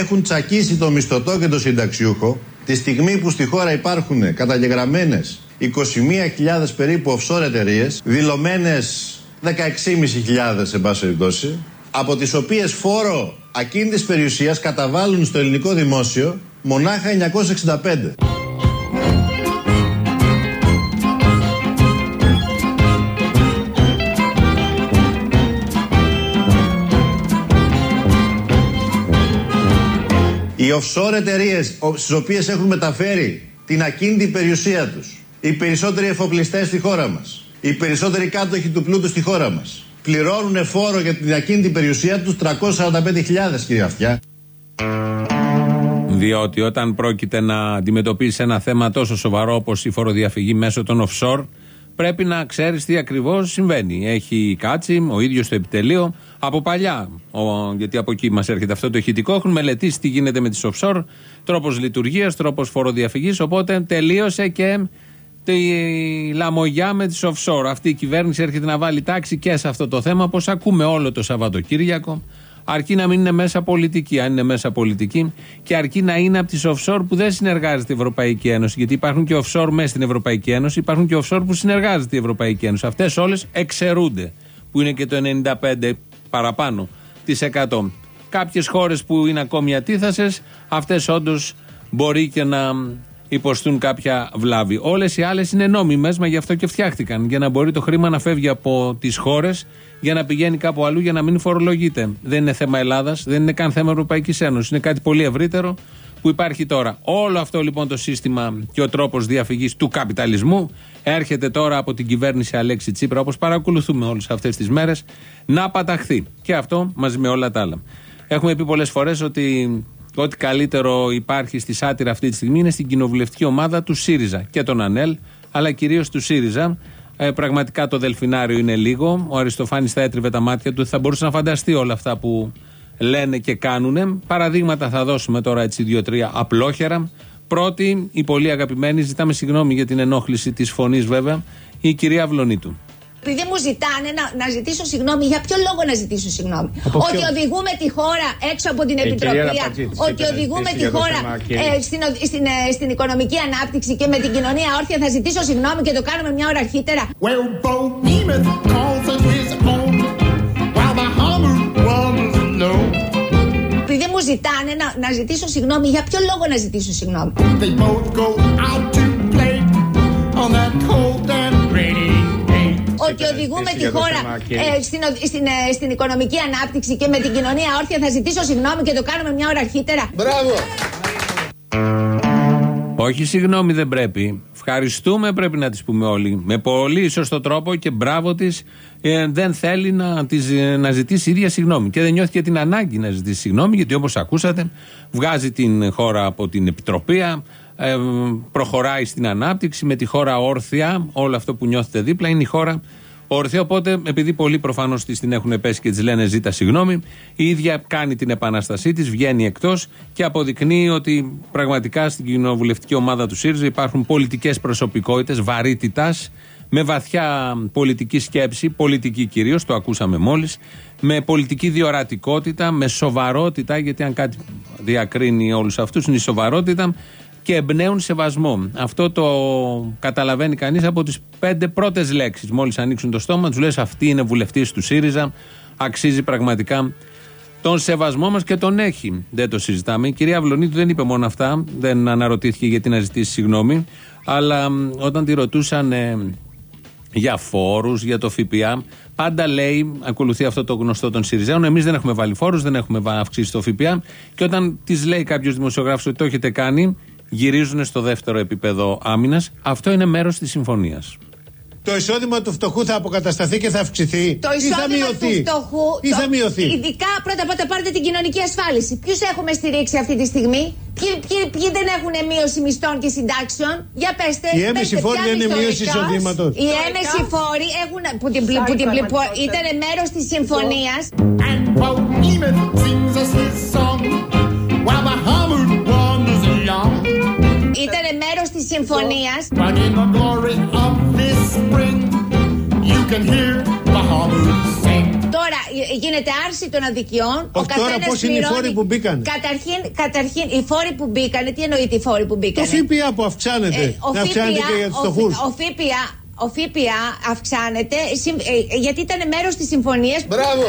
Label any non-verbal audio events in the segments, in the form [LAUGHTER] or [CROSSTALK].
έχουν τσακίσει το μισθωτό και το συνταξιούχο τη στιγμή που στη χώρα υπάρχουν καταγεγραμμένες 21.000 περίπου offshore εταιρείες, δηλωμένες 16.500 εν πάση περιπτώσει, από τις οποίες φόρο ακίνητης περιουσίας καταβάλουν στο ελληνικό δημόσιο μονάχα 965. Οι offshore εταιρείες στις οποίες έχουν μεταφέρει την ακίνητη περιουσία τους, οι περισσότεροι εφοπλιστές στη χώρα μας, οι περισσότεροι κάτοχοι του πλούτου στη χώρα μας, πληρώνουν φόρο για την ακίνητη περιουσία τους 345.000, κύριε Αυτιά. Διότι όταν πρόκειται να αντιμετωπίσει ένα θέμα τόσο σοβαρό όπως η φοροδιαφυγή μέσω των offshore, πρέπει να ξέρεις τι ακριβώς συμβαίνει. Έχει κάτσει ο ίδιος το επιτελείο από παλιά, ο, γιατί από εκεί μας έρχεται αυτό το ηχητικό. Έχουν μελετήσει τι γίνεται με τις offshore, τρόπος λειτουργίας, τρόπος φοροδιαφυγής. Οπότε τελείωσε και τη λαμογιά με τις offshore. Αυτή η κυβέρνηση έρχεται να βάλει τάξη και σε αυτό το θέμα, όπως ακούμε όλο το Σαββατοκύριακο. Αρκεί να μην είναι μέσα πολιτική. Αν είναι μέσα πολιτική, και αρκεί να είναι από τις offshore που δεν συνεργάζεται η Ευρωπαϊκή Ένωση. Γιατί υπάρχουν και offshore μέσα στην Ευρωπαϊκή Ένωση, υπάρχουν και offshore που συνεργάζεται η Ευρωπαϊκή Ένωση. Αυτές όλες εξαιρούνται. Που είναι και το 95 παραπάνω της 100. Κάποιες χώρες που είναι ακόμη ατίθασες, αυτές όντως μπορεί και να υποστούν κάποια βλάβη. Όλες οι άλλες είναι νόμιμες, μα γι' αυτό και φτιάχτηκαν. Για να μπορεί το χρήμα να φεύγει από τις χώρες για να πηγαίνει κάπου αλλού για να μην φορολογείται. Δεν είναι θέμα Ελλάδας, δεν είναι καν θέμα Ευρωπαϊκής Ένωσης. Είναι κάτι πολύ ευρύτερο που υπάρχει τώρα. Όλο αυτό λοιπόν το σύστημα και ο τρόπος διαφυγής του καπιταλισμού έρχεται τώρα από την κυβέρνηση Αλέξη Τσίπρα, όπως παρακολουθούμε όλες αυτές τις μέρες, να παταχθεί. Και αυτό μαζί με όλα τα άλλα. Έχουμε πει πολλές φορές ότι ό,τι καλύτερο υπάρχει στη Σάτυρα αυτή τη στιγμή είναι στην κοινοβουλευτική ομάδα του ΣΥΡΙΖΑ και τον ΑΝΕΛ, αλλά κυρίως του ΣΥΡΙΖΑ. Ε, πραγματικά το Δελφινάριο είναι λίγο. Ο Αριστοφάνης θα έτριβε τα μάτια του. Θα μπορούσε να φανταστεί όλα αυτά που λένε και κάνουν. Παραδείγματα θα δώσουμε τώρα έτσι δύο-τρία απλόχερα. Πρώτη, η πολύ αγαπημένη, ζητάμε συγγνώμη για την ενόχληση της φωνής βέβαια, η κυρία Βλονίτου. Επειδή μου ζητάνε να, να ζητήσω συγγνώμη, για ποιο λόγο να ζητήσω συγγνώμη; ότι οδηγούμε τη χώρα έξω από την Επιτροπή, ότι οδηγούμε τη χώρα ε, στην, στην, ε, στην οικονομική ανάπτυξη και με την κοινωνία όρθια. Θα ζητήσω συγγνώμη και το κάνουμε μια ώρα αρχίτερα. Επειδή μου ζητάνε να, να ζητήσω συγγνώμη, για ποιο λόγο να ζητήσω συγγνώμη; Ότι οδηγούμε τη χώρα ε, στην, στην, ε, στην οικονομική ανάπτυξη και με την κοινωνία όρθια. Θα ζητήσω συγγνώμη και το κάνουμε μια ώρα αρχίτερα. Μπράβο! Όχι, συγγνώμη δεν πρέπει. Ευχαριστούμε πρέπει να τις πούμε όλοι. Με πολύ σωστό τρόπο και μπράβο της ε, δεν θέλει να, της, ε, να ζητήσει ίδια συγγνώμη. Και δεν νιώθει και την ανάγκη να ζητήσει συγγνώμη, γιατί όπως ακούσατε, βγάζει την χώρα από την επιτροπία, ε, προχωράει στην ανάπτυξη με τη χώρα όρθια. Όλο αυτό που νιώθετε δίπλα είναι η χώρα όρθια. Οπότε, επειδή πολλοί προφανώς της την έχουν πέσει και της λένε ζήτα συγγνώμη, η ίδια κάνει την επανάστασή της, βγαίνει εκτός και αποδεικνύει ότι πραγματικά στην κοινοβουλευτική ομάδα του ΣΥΡΙΖΑ υπάρχουν πολιτικές προσωπικότητες βαρύτητας, με βαθιά πολιτική σκέψη, πολιτική κυρίως, το ακούσαμε μόλις, με πολιτική διορατικότητα, με σοβαρότητα, γιατί αν κάτι διακρίνει όλους αυτούς είναι η σοβαρότητα και εμπνέουν σεβασμό. Αυτό το καταλαβαίνει κανείς από τις πέντε πρώτες λέξεις. Μόλις ανοίξουν το στόμα, τους λες: Αυτή είναι βουλευτής του ΣΥΡΙΖΑ. Αξίζει πραγματικά τον σεβασμό μας και τον έχει. Δεν το συζητάμε. Η κυρία Βλονίδου δεν είπε μόνο αυτά. Δεν αναρωτήθηκε γιατί να ζητήσει συγγνώμη. Αλλά όταν τη ρωτούσαν ε, για φόρους, για το ΦΠΑ, πάντα λέει, ακολουθεί αυτό το γνωστό των ΣΥΡΙΖΑ, εμείς δεν έχουμε βάλει φόρους, δεν έχουμε αυξήσει το ΦΠΑ. Και όταν της λέει κάποιος δημοσιογράφος ότι το έχετε κάνει, γυρίζουν στο δεύτερο επίπεδο άμυνας. Αυτό είναι μέρος της συμφωνίας. Το εισόδημα του φτωχού θα αποκατασταθεί και θα αυξηθεί. Το εισόδημα του φτωχού. Ή θα μειωθεί; Ειδικά πρώτα απ' όλα πάρετε την κοινωνική ασφάλιση. Ποιους έχουμε στηρίξει αυτή τη στιγμή; Ποιοι, ποιοι, ποιοι δεν έχουν μείωση μισθών και συντάξεων; Για πέστε. Οι έμεση φόροι δεν είναι μείωση εισοδήματος. Οι έμεση φόροι έχουν. που την, που την, που ήταν μέρος της συμφωνίας. Ήταν μέρος της συμφωνίας. Τώρα, γίνεται άρση των αδικιών. Ο τώρα πώς είναι οι φόροι που μπήκαν. Καταρχήν, καταρχήν, οι φόροι που μπήκαν, τι εννοείται οι φόροι που μπήκαν. Το ΦΠΑ που αυξάνεται. Ε, ο αυξάνεται και για τους φτωχούς. Ο ΦΠΑ ο ΦΠΑ αυξάνεται ε, γιατί ήταν μέρος της συμφωνίας. Μπράβο!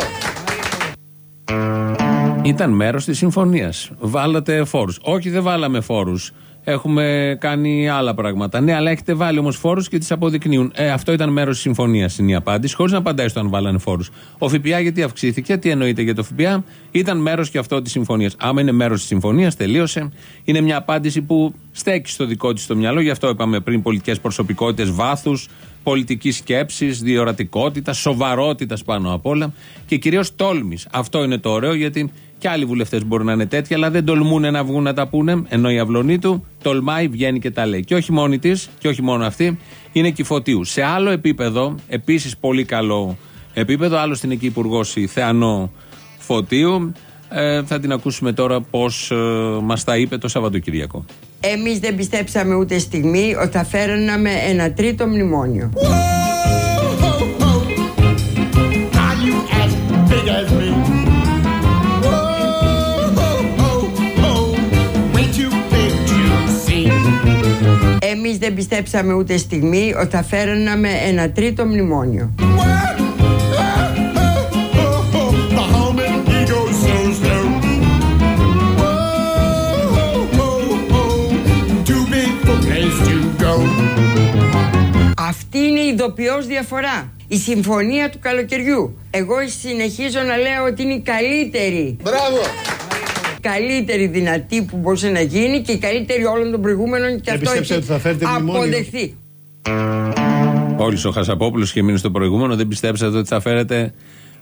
Ήταν μέρος της συμφωνίας. Βάλατε φόρους. Όχι δεν βάλαμε φόρους. Έχουμε κάνει άλλα πράγματα. Ναι, αλλά έχετε βάλει όμως φόρους και τις αποδεικνύουν. Ε, αυτό ήταν μέρος της συμφωνίας, είναι η απάντηση, χωρίς να απαντάει στο αν βάλανε φόρους. Ο ΦΠΑ γιατί αυξήθηκε, τι εννοείται για το ΦΠΑ, ήταν μέρος και αυτό της συμφωνίας. Άμα είναι μέρος της συμφωνίας, τελείωσε. Είναι μια απάντηση που στέκει στο δικό της το μυαλό, γι' αυτό είπαμε πριν πολιτικές προσωπικότητες βάθους, πολιτικής σκέψης, διορατικότητας, σοβαρότητας πάνω απ' όλα και κυρίως τόλμης. Αυτό είναι το ωραίο γιατί και άλλοι βουλευτές μπορεί να είναι τέτοιοι, αλλά δεν τολμούν να βγουν να τα πούνε. Ενώ η αυλωνή του τολμάει, βγαίνει και τα λέει. Και όχι μόνη της, και όχι μόνο αυτή, είναι και φωτίου. Σε άλλο επίπεδο, επίσης πολύ καλό επίπεδο, άλλο στην εκεί υπουργός η Θεανό Φωτίου. Ε, θα την ακούσουμε τώρα πώς ε, μας τα είπε το Σαββατοκυριακό. Εμείς δεν πιστέψαμε ούτε στιγμή ότι θα φέρναμε ένα τρίτο μνημόνιο. Εμείς δεν πιστέψαμε ούτε στιγμή ότι θα φέρναμε ένα τρίτο μνημόνιο. Αυτή είναι η ειδοποιώς διαφορά. Η συμφωνία του καλοκαιριού. Εγώ συνεχίζω να λέω ότι είναι η καλύτερη. Μπράβο! καλύτερη δυνατή που μπορούσε να γίνει και η καλύτερη όλων των προηγούμενων και αυτό έχει αποδεχθεί. Όλοι ο Χασαπόπουλος είχε μείνει στο προηγούμενο, δεν πιστέψατε ότι θα φέρετε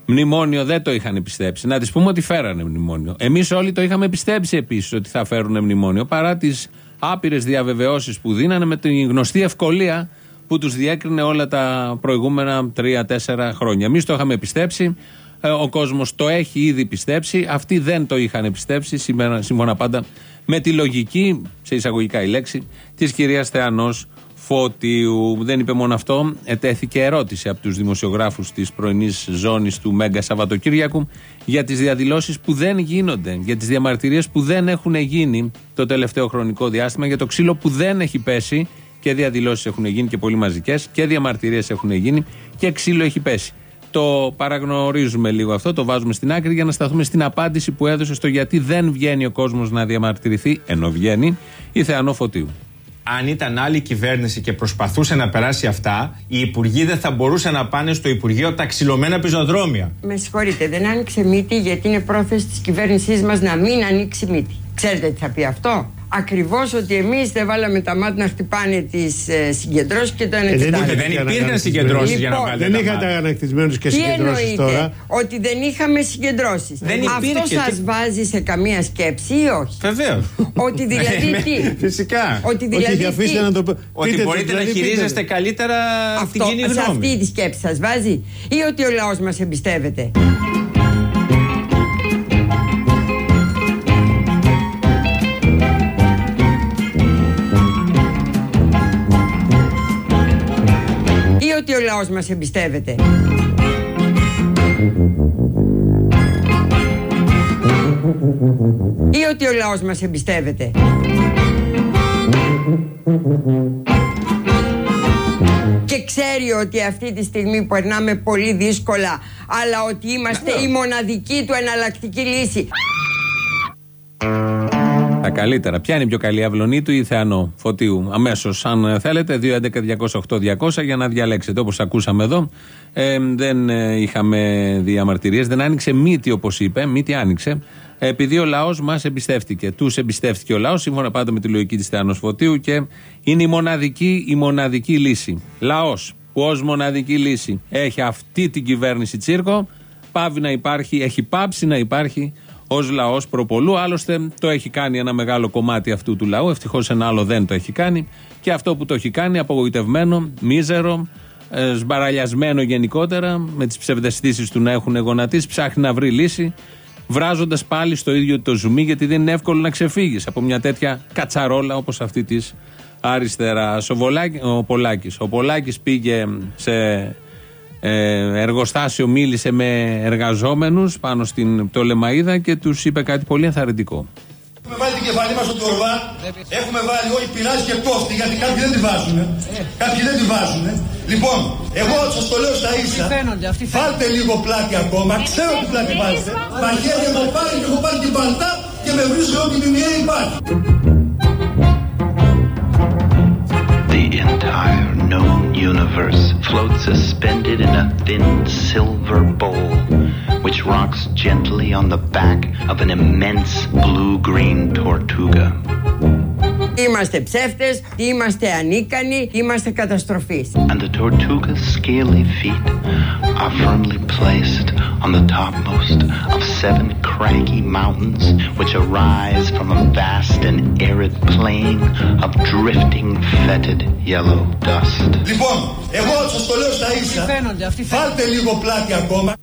μνημόνιο. Δεν το είχαν πιστέψει. Να της πούμε ότι φέρανε μνημόνιο. Εμείς όλοι το είχαμε πιστέψει επίσης ότι θα φέρουν μνημόνιο παρά τις άπειρες διαβεβαιώσεις που δίνανε με την γνωστή ευκολία που τους διέκρινε όλα τα προηγούμενα τρία-τέσσερα χρόνια. Εμείς το είχαμε πιστέψει. Ε, ο κόσμος το έχει ήδη πιστέψει. Αυτοί δεν το είχαν πιστέψει. Σύμφωνα πάντα με τη λογική, σε εισαγωγικά η λέξη, της κυρίας Θεανός Φώτιου. Δεν είπε μόνο αυτό. Ετέθηκε ερώτηση από τους δημοσιογράφους της πρωινής ζώνης του Μέγκα Σαββατοκύριακου για τις διαδηλώσεις που δεν γίνονται, για τις διαμαρτυρίες που δεν έχουν γίνει το τελευταίο χρονικό διάστημα, για το ξύλο που δεν έχει πέσει και διαδηλώσεις έχουν γίνει και πολύ μαζικές και διαμαρτυρίες έχουν γίνει και ξύλο έχει πέσει. Το παραγνωρίζουμε λίγο αυτό, το βάζουμε στην άκρη για να σταθούμε στην απάντηση που έδωσε στο γιατί δεν βγαίνει ο κόσμος να διαμαρτυρηθεί, ενώ βγαίνει, η Θεανό Φωτίου. Αν ήταν άλλη κυβέρνηση και προσπαθούσε να περάσει αυτά, οι υπουργοί δεν θα μπορούσαν να πάνε στο Υπουργείο τα ξυλωμένα πεζοδρόμια. Με συγχωρείτε, δεν άνοιξε μύτη γιατί είναι πρόθεση της κυβέρνησής μας να μην ανοίξει μύτη. Ξέρετε τι θα πει αυτό; Ακριβώς ότι εμείς δεν βάλαμε τα μάτια να χτυπάνε τις ε, συγκεντρώσεις και το ένα ε, δεν, δεν υπήρχαν συγκεντρώσεις για να λοιπόν, βάλετε. Δεν είχατε ανακτισμένους και συγκεντρώσεις τώρα. Ότι δεν είχαμε συγκεντρώσεις; Αυτό σας βάζει σε καμία σκέψη ή όχι; Βεβαίως. Ότι δηλαδή ε, [LAUGHS] τι; Φυσικά. Ότι δηλαδή. Όχι, να το... Ότι μπορείτε να δηλαδή χειρίζεστε καλύτερα την κοινή γνώμη. Σε αυτή τη σκέψη σας βάζει ή ότι ο λαός μας εμπιστεύεται; Ότι ο λαός μας εμπιστεύεται. Ή ότι ο λαός μας εμπιστεύεται. Και ξέρει ότι αυτή τη στιγμή περνάμε πολύ δύσκολα αλλά ότι είμαστε η μοναδική του εναλλακτική λύση. Τα καλύτερα. Ποια είναι η πιο καλή αυλωνή του ή Θεανό; Φωτίου. Αμέσως, αν θέλετε, 2.11.208.200 για να διαλέξετε. Όπως ακούσαμε εδώ, ε, δεν ε, είχαμε διαμαρτυρίες, δεν άνοιξε μύτη όπως είπε. Μύτη άνοιξε. Επειδή ο λαός μας εμπιστεύτηκε. Τους εμπιστεύτηκε ο λαός, σύμφωνα πάντα με τη λογική της Θεανό Φωτίου και είναι η μοναδική, η μοναδική λύση. Λαός που ω μοναδική λύση; Έχει αυτή την κυβέρνηση τσίρκο, πάβει να υπάρχει, έχει πάψει να υπάρχει ως λαός προπολού. Άλλωστε το έχει κάνει ένα μεγάλο κομμάτι αυτού του λαού. Ευτυχώς ένα άλλο δεν το έχει κάνει. Και αυτό που το έχει κάνει, απογοητευμένο, μίζερο, ε, σμπαραλιασμένο γενικότερα, με τις ψευδεστήσεις του να έχουν γονατίσει, ψάχνει να βρει λύση, βράζοντας πάλι στο ίδιο το ζουμί, γιατί δεν είναι εύκολο να ξεφύγεις από μια τέτοια κατσαρόλα όπως αυτή της αριστεράς. Ο, ο Πολάκης. Ο Πολάκης πήγε σε ε, εργοστάσιο μίλησε με εργαζόμενους πάνω στην Πτολεμαίδα και τους είπε κάτι πολύ ενθαρρυντικό. Έχουμε βάλει την κεφαλή μας στο τουρβά, έχουμε βάλει όχι πειράζει και κόφτη γιατί κάποιοι δεν τη βάζουν. Κάποιοι δεν τη βάζουν. Λοιπόν, εγώ σας το λέω στα ίσα, βάλτε λίγο πλάτη ακόμα, ξέρω τι πλάτη βάζετε. Μαχαίρι έχω πάρει και έχω πάρει την παλτά και με βρίσκω ό,τι μηνιαία υπάρχει. Entire known universe floats suspended in a thin silver bowl which rocks gently on the back of an immense blue-green tortuga. Είμαστε ψεύτες, είμαστε ανίκανοι, είμαστε καταστροφείς. And the tortuga's scaly feet are firmly placed on the topmost of seven craggy mountains which arise from a vast and arid plain of drifting fetid yellow dust. Λοιπόν, εγώ σας το λέω στα ίσα, βάλτε λίγο πλάτη ακόμα.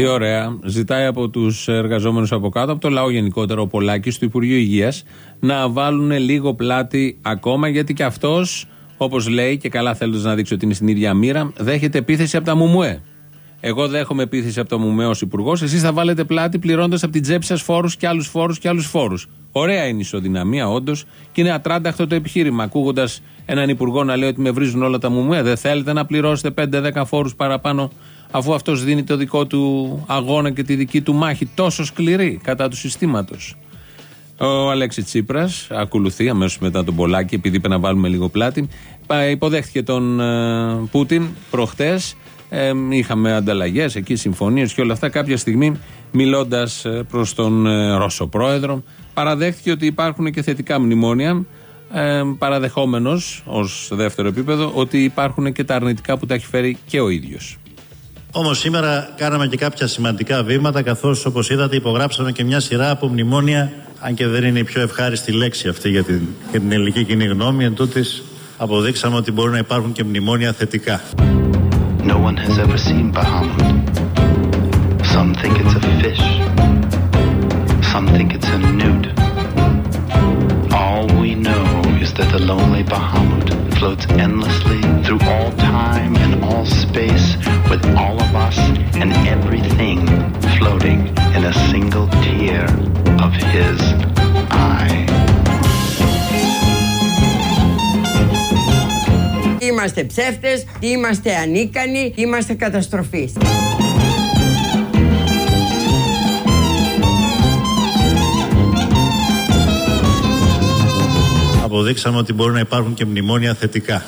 Τι ωραία. Ζητάει από τους εργαζόμενους από κάτω, από το λαό γενικότερο, ο Πολάκης του Υπουργείου Υγείας, να βάλουν λίγο πλάτη ακόμα, γιατί και αυτός, όπως λέει και καλά θέλοντας να δείξει ότι είναι στην ίδια μοίρα, δέχεται επίθεση από τα Μουμουέ. Εγώ δέχομαι επίθεση από το Μουμουέ ω υπουργός. Εσείς θα βάλετε πλάτη πληρώνοντα από την τσέπη σας φόρους και άλλους φόρους και άλλους φόρους. Ωραία είναι η ισοδυναμία, όντως, και είναι ατράνταχτο το επιχείρημα. Ακούγοντας έναν υπουργό να λέει ότι με βρίζουν όλα τα Μουμουέ, δεν θέλετε να πληρώσετε 5-10 φόρους παραπάνω αφού αυτός δίνει το δικό του αγώνα και τη δική του μάχη τόσο σκληρή κατά του συστήματος. Ο Αλέξη Τσίπρας ακολουθεί αμέσως μετά τον Πολάκη, επειδή είπε να βάλουμε λίγο πλάτη. Υποδέχτηκε τον ε, Πούτιν προχτές. Ε, είχαμε ανταλλαγές εκεί, συμφωνίες και όλα αυτά. Κάποια στιγμή, μιλώντας ε, προς τον Ρώσο πρόεδρο, παραδέχτηκε ότι υπάρχουν και θετικά μνημόνια. Ε, παραδεχόμενος ως δεύτερο επίπεδο ότι υπάρχουν και τα αρνητικά που τα έχει φέρει και ο ίδιος. Όμως σήμερα κάναμε και κάποια σημαντικά βήματα καθώς όπως είδατε υπογράψαμε και μια σειρά από μνημόνια αν και δεν είναι η πιο ευχάριστη λέξη αυτή για την, για την ελληνική κοινή γνώμη εν τούτης, αποδείξαμε ότι μπορούν να υπάρχουν και μνημόνια θετικά. No one has ever seen Bahamut. Some think it's a fish. Some think it's a newt. All we know is that the lonely Bahamut floats endlessly through all time and all space with all of us and everything Είμαστε ψεύτες, είμαστε ανίκανοι, είμαστε καταστροφείς. Αποδείξαμε ότι μπορούν να υπάρχουν και μνημόνια θετικά.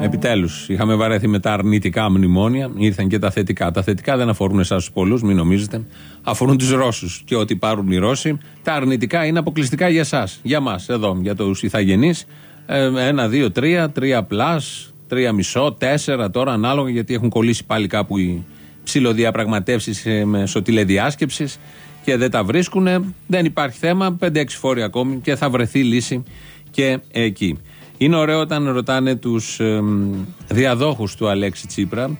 Επιτέλους, είχαμε βαρέθει με τα αρνητικά μνημόνια, ήρθαν και τα θετικά. Τα θετικά δεν αφορούν εσάς τους πολλούς, μην νομίζετε. Αφορούν τους Ρώσους. Και ό,τι πάρουν οι Ρώσοι, τα αρνητικά είναι αποκλειστικά για εσάς. Για μας, εδώ, για τους Ιθαγενεί. Ε, ένα, δύο, τρία, τρία πλάς, τρία μισό, τέσσερα τώρα ανάλογα, γιατί έχουν κολλήσει πάλι κάπου οι ψηλοδιαπραγματεύσεις ε, μέσω τηλεδιάσκεψη και δεν τα βρίσκουν. Δεν υπάρχει θέμα. Πέντε-έξι φόροι ακόμη και θα βρεθεί λύση και εκεί. Είναι ωραίο όταν ρωτάνε τους ε, διαδόχους του Αλέξη Τσίπρα,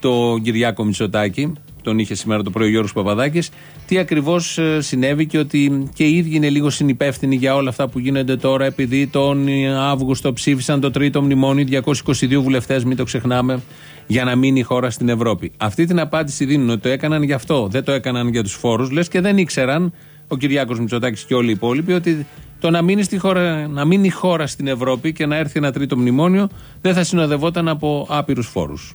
το Κυριάκο Μητσοτάκη, τον είχε σήμερα το πρωί ο Γιώργος Παπαδάκης, τι ακριβώς ε, συνέβη και ότι και οι ίδιοι είναι λίγο συνυπεύθυνοι για όλα αυτά που γίνονται τώρα επειδή τον Αύγουστο ψήφισαν το τρίτο μνημόνιο 222 βουλευτές, μην το ξεχνάμε, για να μείνει η χώρα στην Ευρώπη. Αυτή την απάντηση δίνουν ότι το έκαναν γι' αυτό, δεν το έκαναν για τους φόρους, λες και δεν ήξεραν ο Κυριάκος Μητσοτάκης και όλοι οι υπόλοιποι ότι το να μείνει, στη χώρα, να μείνει η χώρα στην Ευρώπη και να έρθει ένα τρίτο μνημόνιο δεν θα συνοδευόταν από άπειρους φόρους.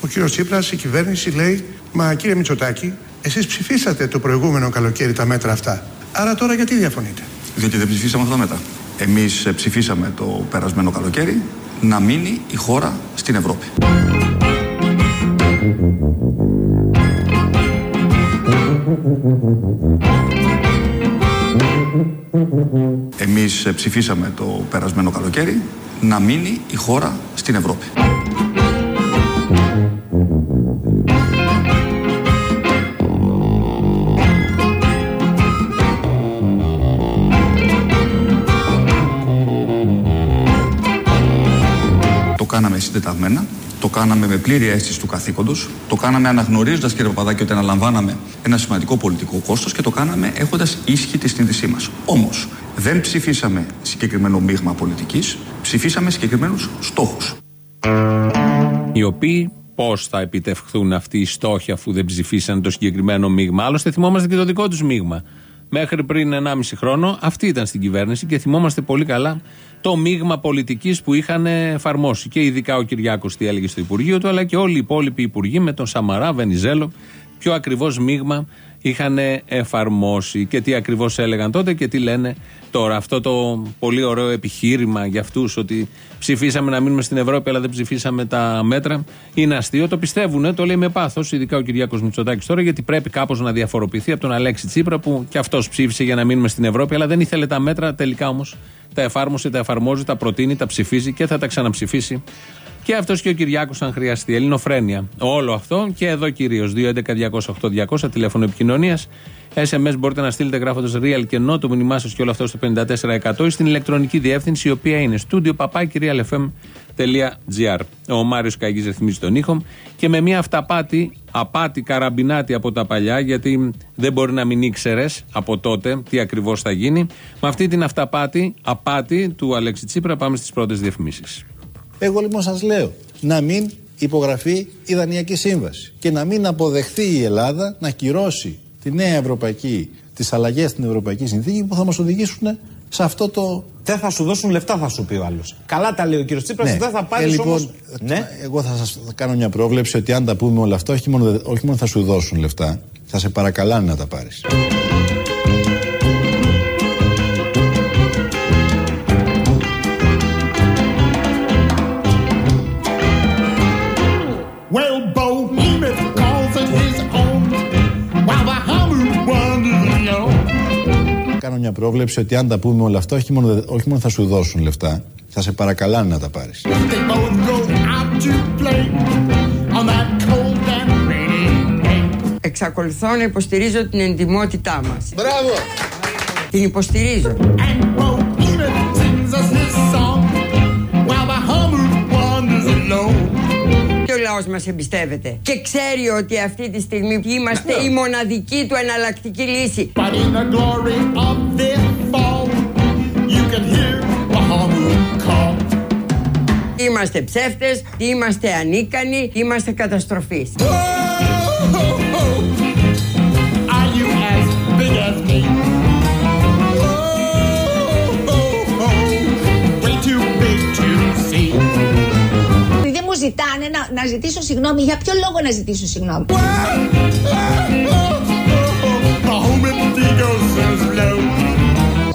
Ο κύριος Τσίπρας, η κυβέρνηση λέει, Μα κύριε Μητσοτάκη, εσείς ψηφίσατε το προηγούμενο καλοκαίρι τα μέτρα αυτά. Άρα τώρα γιατί διαφωνείτε; Διότι δεν ψηφίσαμε αυτά τα μέτρα. Εμείς ψηφίσαμε το περασμένο καλοκαίρι να μείνει η χώρα στην Ευρώπη. Εμείς ψηφίσαμε το περασμένο καλοκαίρι να μείνει η χώρα στην Ευρώπη. Το κάναμε συντεταγμένα το κάναμε με πλήρη αίσθηση του καθήκοντος. Το κάναμε αναγνωρίζοντας, κύριε Παπαδάκη, ότι αναλαμβάναμε ένα σημαντικό πολιτικό κόστος και το κάναμε έχοντας ίσχυ τη σύνδεσή μας. Όμως, δεν ψηφίσαμε συγκεκριμένο μείγμα πολιτικής, ψηφίσαμε συγκεκριμένους στόχους. Οι οποίοι πώς θα επιτευχθούν αυτοί οι στόχοι αφού δεν ψηφίσαν το συγκεκριμένο μείγμα. Άλλωστε, θυμόμαστε και το δικό τους μείγμα. Μέχρι πριν 1,5 χρόνο αυτή ήταν στην κυβέρνηση και θυμόμαστε πολύ καλά το μείγμα πολιτικής που είχαν εφαρμόσει. Και ειδικά ο Κυριάκος τι έλεγε στο Υπουργείο του, αλλά και όλοι οι υπόλοιποι υπουργοί με τον Σαμαρά, Βενιζέλο, πιο ακριβώς μείγμα είχαν εφαρμόσει και τι ακριβώς έλεγαν τότε και τι λένε τώρα. Αυτό το πολύ ωραίο επιχείρημα για αυτούς ότι ψηφίσαμε να μείνουμε στην Ευρώπη, αλλά δεν ψηφίσαμε τα μέτρα, είναι αστείο. Το πιστεύουν, το λέει με πάθος, ειδικά ο Κυριάκος Μητσοτάκης τώρα, γιατί πρέπει κάπως να διαφοροποιηθεί από τον Αλέξη Τσίπρα που κι αυτός ψήφισε για να μείνουμε στην Ευρώπη, αλλά δεν ήθελε τα μέτρα. Τελικά όμως τα εφάρμοσε, τα εφαρμόζει, τα προτείνει, τα ψηφίζει και θα τα ξαναψηφίσει και αυτός και ο Κυριάκος, αν χρειαστεί. Ελληνοφρένεια. Όλο αυτό και εδώ κυρίως. 211-208-200 τηλέφωνο επικοινωνίας. SMS μπορείτε να στείλετε γράφοντας real και no το μήνυμά σας και όλο αυτό στο 54% ή στην ηλεκτρονική διεύθυνση η οποία είναι studio papakirialfm.gr. Ο Μάριος Καγής ρυθμίζει τον ήχο και με μια αυταπάτη, απάτη καραμπινάτη από τα παλιά, γιατί δεν μπορεί να μην ήξερες από τότε τι ακριβώς θα γίνει. Με αυτή την αυταπάτη, απάτη του Αλέξη Τσίπρα, πάμε στις πρώτες διαφημίσεις. Εγώ λοιπόν σας λέω να μην υπογραφεί η Δανειακή Σύμβαση και να μην αποδεχθεί η Ελλάδα να κυρώσει τη νέα Ευρωπαϊκή, τις αλλαγές στην Ευρωπαϊκή Συνθήκη που θα μας οδηγήσουν σε αυτό το. Δεν θα σου δώσουν λεφτά, θα σου πει ο άλλος. Καλά τα λέει ο κύριος Τσίπρας, ναι. δεν θα πάρεις. Ε, λοιπόν, όμως... ναι. εγώ θα σας κάνω μια πρόβλεψη ότι αν τα πούμε όλα αυτά, όχι μόνο, όχι μόνο θα σου δώσουν λεφτά, θα σε παρακαλάνε να τα πάρεις. Κάνω μια πρόβλεψη ότι αν τα πούμε όλα αυτά, όχι μόνο, όχι μόνο θα σου δώσουν λεφτά, θα σε παρακαλάνε να τα πάρεις. Εξακολουθώ να υποστηρίζω την εντιμότητά μας. Μπράβο! Την υποστηρίζω. Λαός μας εμπιστεύεται και ξέρει ότι αυτή τη στιγμή είμαστε η μοναδική του εναλλακτική λύση. Είμαστε ψεύτες, είμαστε ανίκανοι, είμαστε καταστροφείς. Να, να ζητήσω συγγνώμη. Για ποιο λόγο να ζητήσω συγγνώμη;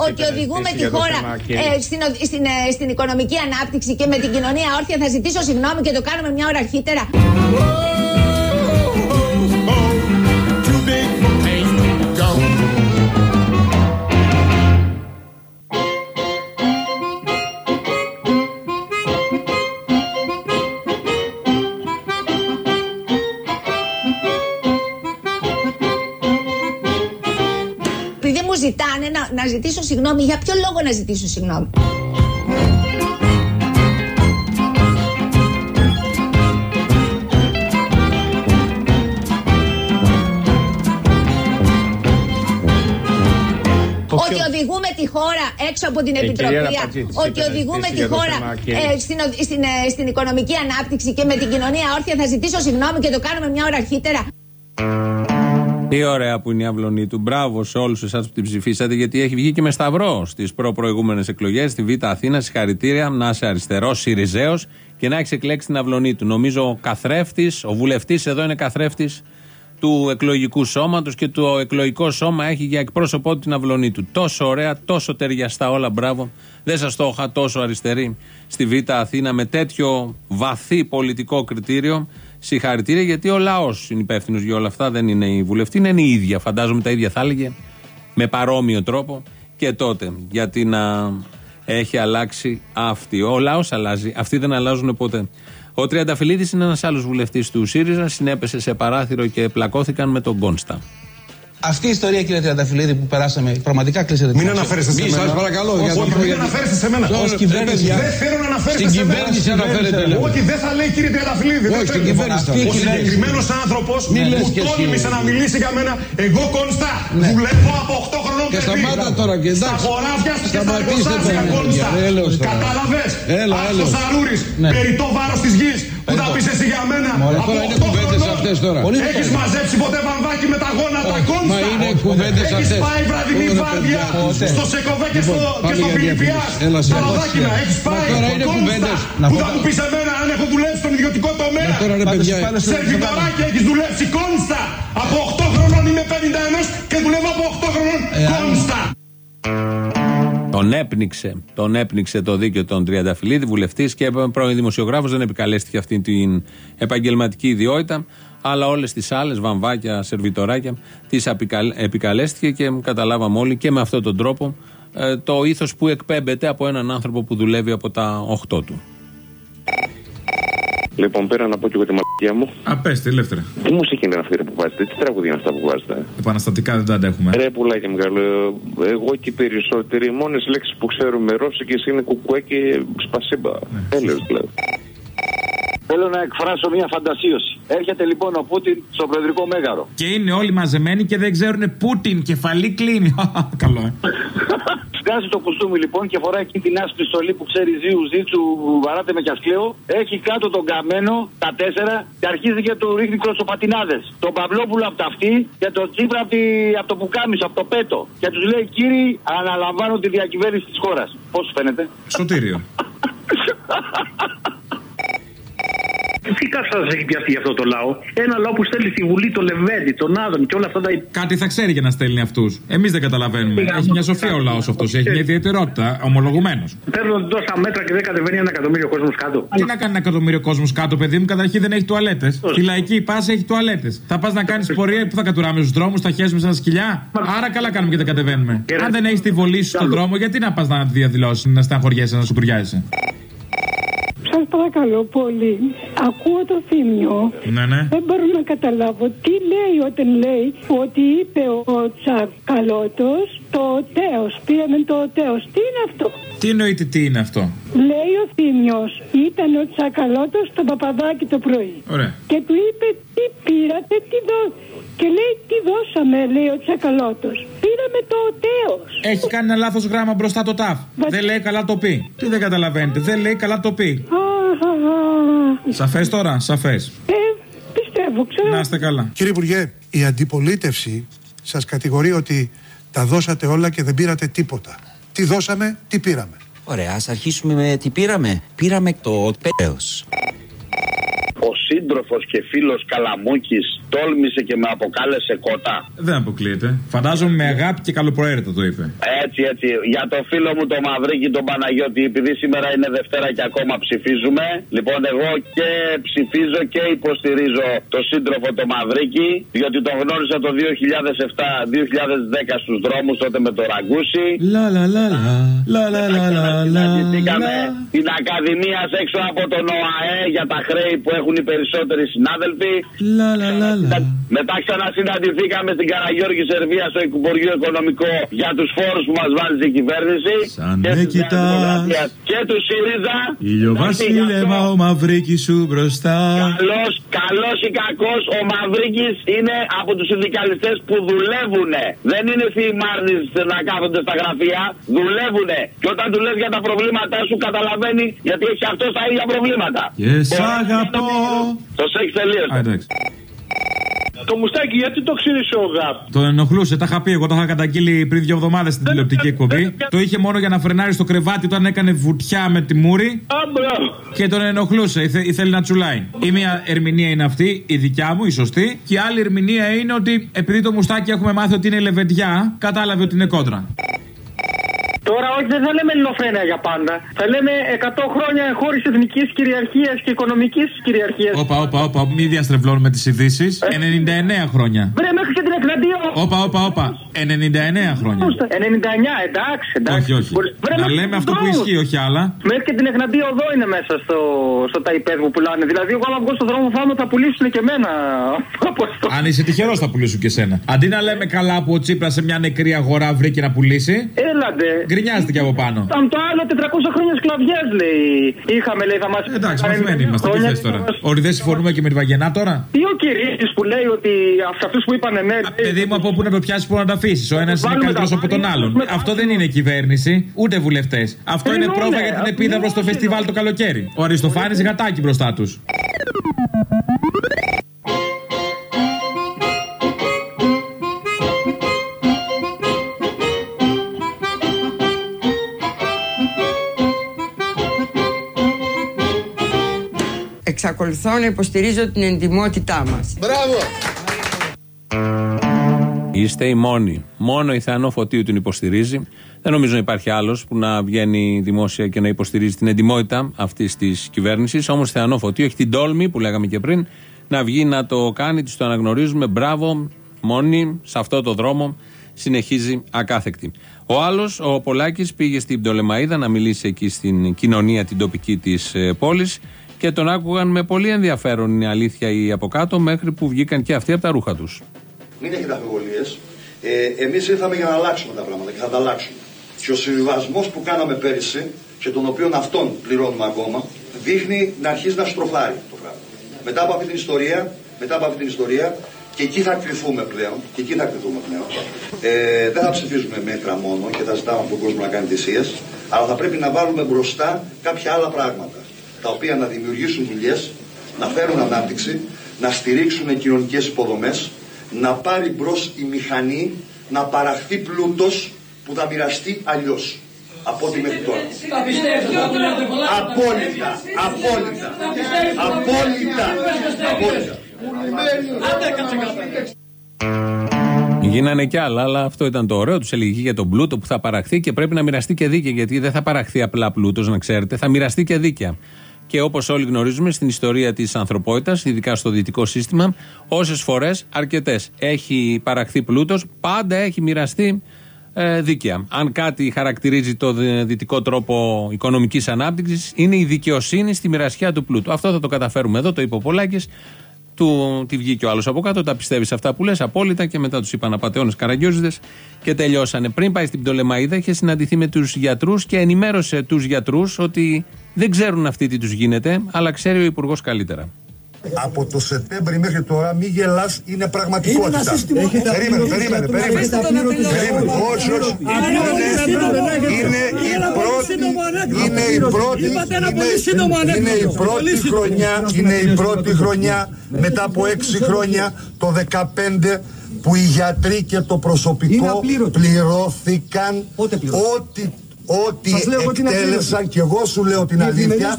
Ότι οδηγούμε τη χώρα ε, στην, στην, ε, στην οικονομική ανάπτυξη και με την κοινωνία όρθια θα ζητήσω συγγνώμη και το κάνουμε μια ώρα αρχίτερα. Να, να ζητήσω συγγνώμη. Για ποιο λόγο να ζητήσω συγγνώμη; Ότι οδηγούμε τη χώρα έξω από την Επιτροπή, ότι οδηγούμε τη χώρα ε, στην, στην, ε, στην οικονομική ανάπτυξη και με την κοινωνία όρθια θα ζητήσω συγγνώμη και το κάνουμε μια ώρα αρχίτερα. Τι ωραία που είναι η αυλωνή του. Μπράβο σε όλους εσάς που την ψηφίσατε, γιατί έχει βγει και με σταυρό στις προ-προηγούμενε εκλογές, στη Β' Αθήνα. Συγχαρητήρια, να είσαι αριστερός, Σιριζέος και να έχεις εκλέξει την αυλωνή του. Νομίζω ο καθρέφτης, ο βουλευτής εδώ είναι καθρέφτης του εκλογικού σώματος και το εκλογικό σώμα έχει για εκπρόσωπό του την αυλωνή του. Τόσο ωραία, τόσο ταιριαστά όλα, μπράβο. Δεν σας το είχα τόσο αριστερή στη Β' Αθήνα με τέτοιο βαθύ πολιτικό κριτήριο. Συγχαρητήρια γιατί ο λαός είναι υπεύθυνος για όλα αυτά. Δεν είναι η βουλευτή, είναι η ίδια. Φαντάζομαι τα ίδια θα έλεγε με παρόμοιο τρόπο και τότε. Γιατί να έχει αλλάξει αυτή. Ο λαός αλλάζει. Αυτοί δεν αλλάζουν ποτέ. Ο Τριανταφυλλίδης είναι ένας άλλος βουλευτής του ΣΥΡΙΖΑ. Συνέπεσε σε παράθυρο και πλακώθηκαν με τον Κόνστα. Αυτή η ιστορία, κύριε Τριανταφυλλίδη, που περάσαμε, πραγματικά κλείσετε την Μην αναφέρεστε σε μένα. Σας παρακαλώ. μην αναφέρεστε σε μένα. Ω κυβέρνηση. Δεν θέλω να αναφέρεστε σε μένα. Στην κυβέρνηση αναφέρετε. Όχι, δεν θα λέει κύριε Τριανταφυλλίδη. Όχι, στην κυβέρνηση. Ο συγκεκριμένος άνθρωπος που τόλμησε να μιλήσει για μένα, εγώ κόνστα. Δουλεύω από 8 χρονών και σταμάτα τώρα και εντάξει. Στα χωράφια και στα εργοστάσια κόνστα. Κατάλαβε. Αυτό Σαρούρης, περί το βάρος της γης Που θα πεις εσύ για μένα. Μωρέ, τώρα είναι κουβέντες αυτές τώρα. Έχεις μαζέψει ποτέ βαμβάκι με τα γόνατα κόμματα. Μα είναι κουβέντες αυτές. Έχει πάει βραδινή βάρδια στο Σεκοβέ και στο, και στο Φιλιππιάς. Στα Ροδάκινα. Έχει πάει. Τώρα είναι κουβέντες. Που θα μου πει εμένα αν έχω δουλέψει στον ιδιωτικό τομέα. Τώρα ρε παιδιά. Σερβιτοράκι έχεις δουλέψει κόνστα. Από 8 χρονών είμαι 51 και δουλεύω από 8 χρονών κόνστα. Τον έπνιξε, τον έπνιξε το δίκαιο των Τριανταφυλλίδη, βουλευτής και πρώην δημοσιογράφος. Δεν επικαλέστηκε αυτή την επαγγελματική ιδιότητα. Αλλά όλες τις άλλες, βαμβάκια, σερβιτοράκια, τις επικαλέστηκε και καταλάβαμε όλοι και με αυτόν τον τρόπο ε, το ήθος που εκπέμπεται από έναν άνθρωπο που δουλεύει από τα 8 του. Λοιπόν, πέρα να πω και εγώ τη μαλακία μου. Α, πες, τη ελεύθερα. Τι μουσική είναι αυτή ρε, που βάζετε, τι τραγούδια είναι αυτά που βάζετε; Επαναστατικά δεν τα αντέχουμε. Ρε πουλάκι μεγάλο, εγώ και οι περισσότεροι, οι μόνες λέξεις που ξέρουμε ρώσικε είναι κουκουέ και σπασίμπα. Ναι. Έλεος δηλαδή. Θέλω να εκφράσω μια φαντασίωση. Έρχεται λοιπόν ο Πούτιν στο προεδρικό μέγαρο. Και είναι όλοι μαζεμένοι και δεν ξέρουν Πούτιν, κεφαλή κλείνει. [LAUGHS] Καλό, ε. Βγάζει το κουστούμι λοιπόν και φοράει εκείνη την άσπρη στολή που ξέρει ζύου, ζήτσου, βαράτε με κιασκλέο. Έχει κάτω τον καμένο, τα τέσσερα και αρχίζει και του ρίχνει κροσοπατινάδε. Τον Παυλόπουλο από τα αυτή και τον Τσίπρα από, τη, από το πουκάμισο, από το πέτο. Και τους λέει κύριοι, αναλαμβάνω τη διακυβέρνηση της χώρας. Πώς σου φαίνεται; Σωτήριο. [LAUGHS] Τι καψά έχει πιαστεί αυτό το λαό. Ένα λαό που στέλνει στη Βουλή το Λεβέντι, τον Άδων και όλα αυτά τα. Κάτι θα ξέρει για να στέλνει αυτούς. Εμείς δεν καταλαβαίνουμε. Έχει μια σοφία ο λαός αυτός. Έχει μια ιδιαιτερότητα. Ομολογουμένως. Παίρνουν τόσα μέτρα και δεν κατεβαίνει ένα εκατομμύριο κόσμος κάτω. Τι να κάνει ένα εκατομμύριο κόσμος κάτω, παιδί μου, καταρχήν δεν έχει τουαλέτες. Τη λαϊκή πάση έχει τουαλέτες. Θα πας να κάνεις πορεία που θα κατουράμε στους δρόμους, θα χέσουμε σαν σκυλιά; Άρα καλά κάνουμε και δεν κατεβαίνουμε. Αν δεν έχεις τη βολή σου στον δρόμο, γιατί να πας να τη διαδηλώσεις, να στεναχωριέσαι, να σου πουριάζεσαι. Σα παρακαλώ πολύ. Ακούω το θύμιο. Ναι, ναι. Δεν μπορώ να καταλάβω τι λέει όταν λέει ότι είπε ο Τσακαλώτος το τέος. Πήραμε το τέος. Τι είναι αυτό; Τι εννοείται τι είναι αυτό; Λέει ο θύμιος ήταν ο Τσακαλώτος στο παπαδάκι το πρωί. Ωραία. Και του είπε τι πήρατε, τι δω. Και λέει τι δώσαμε, λέει ο Τσακαλώτος. Πήραμε το τέος. Έχει κάνει ένα λάθος γράμμα μπροστά το ταφ. Δεν λέει καλά το πει. Τι δεν καταλαβαίνετε. Δεν λέει καλά το πει. Σαφές τώρα, σαφές. Ε, πιστεύω, ξέρω. Να είστε καλά. Κύριε Υπουργέ, η αντιπολίτευση σας κατηγορεί ότι τα δώσατε όλα και δεν πήρατε τίποτα. Τι δώσαμε, τι πήραμε. Ωραία, ας αρχίσουμε με τι πήραμε. Πήραμε το πέος. Ο σύντροφος και φίλος Καλαμούκης τόλμησε και με αποκάλεσε κότα. Δεν αποκλείεται. Φαντάζομαι με αγάπη και καλοπροαίρετα το είπε. Έτσι, έτσι. Για το φίλο μου το Μαυρίκη, τον Παναγιώτη, επειδή σήμερα είναι Δευτέρα και ακόμα ψηφίζουμε. Λοιπόν, εγώ και ψηφίζω και υποστηρίζω το σύντροφο το Μαυρίκη, διότι τον γνώρισα το 2007-2010 στους δρόμους τότε με το Ραγκούσι. Λα λα λα λα λα λα λα λα Συναντηθήκαμε την Ακαδημίας έξω από τον ΟΑΕ για τα χρέη που έχουν οι περισσότεροι συνάδελφοι. Λα λα λα λα. Μετά ξανασυναντηθήκαμε στην Καραγιώργη Σερβία στο Υπουργείο Οικονομικό για τους φόρους που μας βάζει η κυβέρνηση. Σαν και με της κοιτάς. Δημοκρατίας Και τους ΣΥΡΙΖΑ. Ήλιο βασίλεμα ο Μαυρίκης σου μπροστά. Καλό καλός ή κακός, ο Μαυρίκης είναι από τους συνδικαλιστές που δουλεύουν. Δεν είναι θυμάρνη να κάθονται στα γραφεία. Δουλεύουν. Και όταν του λες για τα προβλήματά σου, καταλαβαίνει γιατί έχει αυτό τα ίδια προβλήματα. Και σ' αγαπώ. Το έχει τελείω. Α, εντάξει. Το μουστάκι γιατί το ξύρισε ο ΓΑΠ. Τον ενοχλούσε, τα είχα πει. Εγώ τα είχα καταγγείλει πριν δύο εβδομάδες στην τηλεοπτική εκπομπή. Το είχε μόνο για να φρενάρει στο κρεβάτι όταν έκανε βουτιά με τη μούρη. Α, μπράβο. Και τον ενοχλούσε, ήθε, ήθελε να τσουλάει. Η μία ερμηνεία είναι αυτή, η δικιά μου, η σωστή. Και η άλλη ερμηνεία είναι ότι επειδή το μουστάκι έχουμε μάθει ότι είναι λεβεντιά, κατάλαβε ότι είναι κόντρα. Τώρα όχι δεν θα λέμε ελληνοφρένεια για πάντα. Θα λέμε 100 χρόνια χώρη εθνικής κυριαρχίας και οικονομικής κυριαρχίας. Όπα, όπα, όπα, μην διαστρεβλώνουμε τις ειδήσεις. 99 χρόνια. Βρε μέχρι και την εκδαντία. Όπα, όπα, όπα. 99 χρόνια. 99, εντάξει, εντάξει. Όχι, όχι. Βρε, Να μέχρι λέμε τους αυτό που δρόμους. ισχύει, όχι άλλα. Μέχρι και την Εγναντία οδό είναι μέσα στο, στο ταϊπέδ που πουλάνε. Δηλαδή, εγώ άμα βγω στον δρόμο φάμε θα πουλήσουν και εμένα. [LAUGHS] Αν είσαι τυχερός, θα πουλήσουν και σένα. Αντί να λέμε καλά που ο Τσίπρας σε μια νεκρή αγορά βρήκε να πουλήσει. Έλαντε. Γκρινιάζεται και από πάνω. Ήταν το άλλο 400 χρόνια σκλαβιές, λέει. Είχαμε, λέει, θα μα. Εντάξει, μαθημένοι είμαστε. Τι θες τώρα. Ότι δεν συμφωνούμε και με τη Βαγενά τώρα; Ή ο Κυρίτη που λέει ότι αυτούς που είπαν ναι. Παιδί μου, από πού να το πιάσεις, πού να το αφήσεις; Ο ένας είναι Βάλουμε καλύτερος τα από τον βάρη, άλλον. με- Αυτό δεν είναι κυβέρνηση, ούτε βουλευτές. Αυτό είναι Εννοούμε, πρόβα για την επίδαυρο στο φεστιβάλ το καλοκαίρι. Ο Αριστοφάνης γατάκι μπροστά τους. Εξακολουθώ να υποστηρίζω την εντιμότητά μας. Μπράβο! Είστε οι μόνοι. Μόνο η Θεανό Φωτίου την υποστηρίζει. Δεν νομίζω να υπάρχει άλλος που να βγαίνει δημόσια και να υποστηρίζει την εντιμότητα αυτής της κυβέρνησης. Όμως η Θεανό Φωτίου έχει την τόλμη που λέγαμε και πριν να βγει να το κάνει, της το αναγνωρίζουμε. Μπράβο, μόνοι, σε αυτό το δρόμο συνεχίζει ακάθεκτη. Ο άλλος, ο Πολάκης, πήγε στην Πτολεμαίδα να μιλήσει εκεί στην κοινωνία την τοπική της πόλης και τον άκουγαν με πολύ ενδιαφέρον, είναι αλήθεια ή από κάτω, μέχρι που βγήκαν και αυτοί από τα ρούχα τους. Μην έχετε αμφιβολίες. Ε, Εμείς ήρθαμε για να αλλάξουμε τα πράγματα και θα τα αλλάξουμε. Και ο συμβιβασμός που κάναμε πέρυσι και τον οποίο αυτόν πληρώνουμε ακόμα, δείχνει να αρχίζει να στροφάρει το πράγμα. Μετά από αυτή την ιστορία, μετά από αυτή την ιστορία, και εκεί θα κρυθούμε πλέον. Και εκεί θα κρυθούμε πλέον. Ε, δεν θα ψηφίζουμε μέτρα μόνο και θα ζητάμε από τον κόσμο να κάνει θυσίες, αλλά θα πρέπει να βάλουμε μπροστά κάποια άλλα πράγματα. Τα οποία να δημιουργήσουν δουλειές, να φέρουν ανάπτυξη, να στηρίξουν κοινωνικές υποδομές, να πάρει μπρος η μηχανή, να παραχθεί πλούτος που θα μοιραστεί αλλιώς από ό,τι μέχρι τώρα. Απόλυτα, απόλυτα, απόλυτα, απόλυτα. Γίνανε κι άλλα, αλλά αυτό ήταν το ωραίο. Τους έλεγε για τον πλούτο που θα παραχθεί και πρέπει να μοιραστεί και δίκαια. Γιατί δεν θα παραχθεί απλά πλούτος, να ξέρετε, θα μοιραστεί και δίκαια. Και όπως όλοι γνωρίζουμε στην ιστορία της ανθρωπότητας, ειδικά στο δυτικό σύστημα, όσες φορές, αρκετές, έχει παραχθεί πλούτος, πάντα έχει μοιραστεί ε, δίκαια. Αν κάτι χαρακτηρίζει το δυτικό τρόπο οικονομικής ανάπτυξης, είναι η δικαιοσύνη στη μοιρασιά του πλούτου. Αυτό θα το καταφέρουμε εδώ, το είπε ο Πολάκης. Του, τη βγήκε ο άλλος από κάτω, τα πιστεύεις αυτά που λες απόλυτα και μετά τους είπαν απαταιώνες καραγκιόζηδε και τελειώσανε. Πριν πάει στην Πτολεμαίδα, είχε συναντηθεί με τους γιατρούς και ενημέρωσε τους γιατρούς ότι δεν ξέρουν αυτοί τι τους γίνεται, αλλά ξέρει ο Υπουργός καλύτερα. Από το Σεπτέμβρη μέχρι τώρα μη γελάς είναι πραγματικότητα. Περίμενε, περίμενε, περίμενε. Περίμενε, όχι, όχι. Είναι η πρώτη, είναι η πρώτη, είναι η πρώτη χρονιά, είναι η πρώτη χρονιά μετά από έξι χρόνια το 2015 που οι γιατροί και το προσωπικό πληρώθηκαν; ό,τι Ό,τι εκτέλεσαν και εγώ σου λέω την αλήθεια.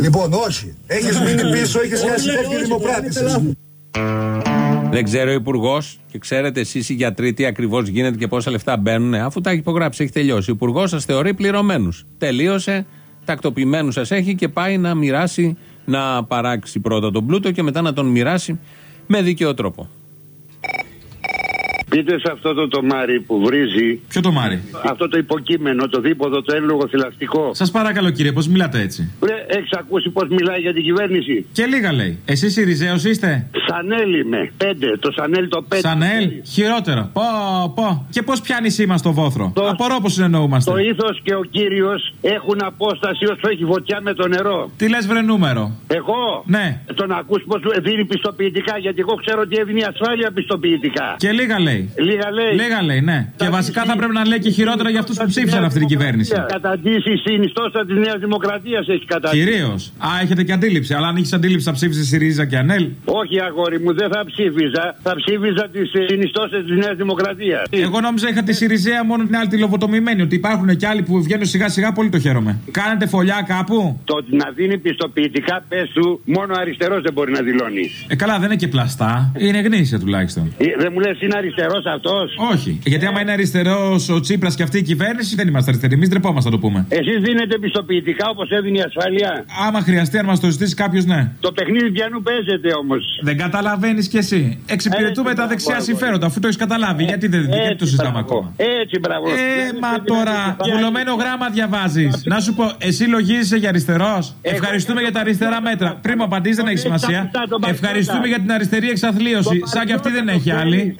Λοιπόν, όχι. Έχεις μείνει πίσω, έχεις χάσει τέτοια δημοπράτηση. Δεν ξέρω ο Υπουργός και ξέρετε εσείς οι γιατροί τι ακριβώς γίνεται και πόσα λεφτά μπαίνουν. Αφού τα έχει υπογράψει, έχει τελειώσει. Ο Υπουργός σας θεωρεί πληρωμένους. Τελείωσε, τακτοποιημένους σας έχει και πάει να μοιράσει, να παράξει πρώτα τον πλούτο και μετά να τον μοιράσει με δίκαιο τρόπο. Πείτε σε αυτό το τομάρι που βρίζει. Ποιο τομάρι; Αυτό το υποκείμενο, το δίποδο, το έλογο θηλαστικό. Σας παρακαλώ κύριε, πώς μιλάτε έτσι; Έχεις ακούσει πώς μιλάει για την κυβέρνηση; Και λίγα λέει. Εσείς Ιριζέο είστε; Σανέλ είμαι. Πέντε. Το Σανέλ το πέντε. Σανέλ, χειρότερο. Πω, πω. Και πώς πιάνει σήμα στο βόθρο; Το... Απορώ πώς συνεννοούμαστε. Το ήθος και ο κύριος έχουν απόσταση όσο έχει φωτιά με το νερό. Τι λες, βρε νούμερο; Εγώ; Ναι. Τον ακούς πώς δίνει πιστοποιητικά γιατί εγώ ξέρω ότι έδινε ασφάλεια πιστοποιητικά. Και λίγα λέει. Λίγα λέει. Λίγα λέει, ναι. Και βασικά θα πρέπει να λέει και χειρότερα για αυτούς που ψήφισαν αυτή την κυβέρνηση. Καταντήσει η συνιστόσα της Νέας Δημοκρατίας έχει καταντήσει. Κυρίως. Α, έχετε και αντίληψη. Αλλά αν έχεις αντίληψη, θα ψήφιζες ΣΥΡΙΖΑ και ΑΝΕΛ. Όχι, αγόρι μου, δεν θα ψήφιζα. Θα ψήφιζα τις συνιστόσε της Νέας Δημοκρατίας. Εγώ νόμιζα είχα τη ΣΥΡΙΖΑ μόνο την άλλη τη λογοτομημένη. Ότι υπάρχουν και άλλοι που βγαίνουν σιγά σιγά, πολύ το χαίρομαι. Κάνετε φωλιά κάπου; Το ότι να δίνει πιστοποιητικά πες του, μόνο αριστερός δεν μπορεί να δηλώνεις. Ε, καλά, δεν είναι και πλαστά. Είναι γνήσια τουλάχιστον. Ε, δεν μου λες, είναι αριστερός αυτός. Όχι. Γιατί άμα είναι αριστερός ο Τσίπρας και αυτή η κυβέρνηση, δεν είμαστε αριστεροί. Εμείς ντρεπόμαστε να το πούμε. Εσείς δίνετε πιστοποιητικά όπως έδινε η ασφάλεια. Άμα χρειαστεί, αν μας το ζητήσει κάποιος, ναι. Το παιχνίδι πιανού παίζεται όμως. Δεν καταλαβαίνεις κι εσύ. Εξυπηρετούμε Έτσι, τα δεξιά μπράβο, συμφέροντα, αφού το έχεις καταλάβει. γιατί δεν έτσι, γιατί το συζητάμε μπράβο. ακόμα; Έτσι, μπράβο. Ε, μα τώρα, βουλωμένο γράμμα διαβάζεις. Να σου πω, εσύ λογίζεσαι για αριστερός; Ευχαριστούμε για τα αριστερά μέτρα. Πριν μου απαντήσεις, δεν έχει σημασία. Ευχαριστούμε για την αριστερή εξαθλίωση. Σαν και αυτή δεν έχει άλλη.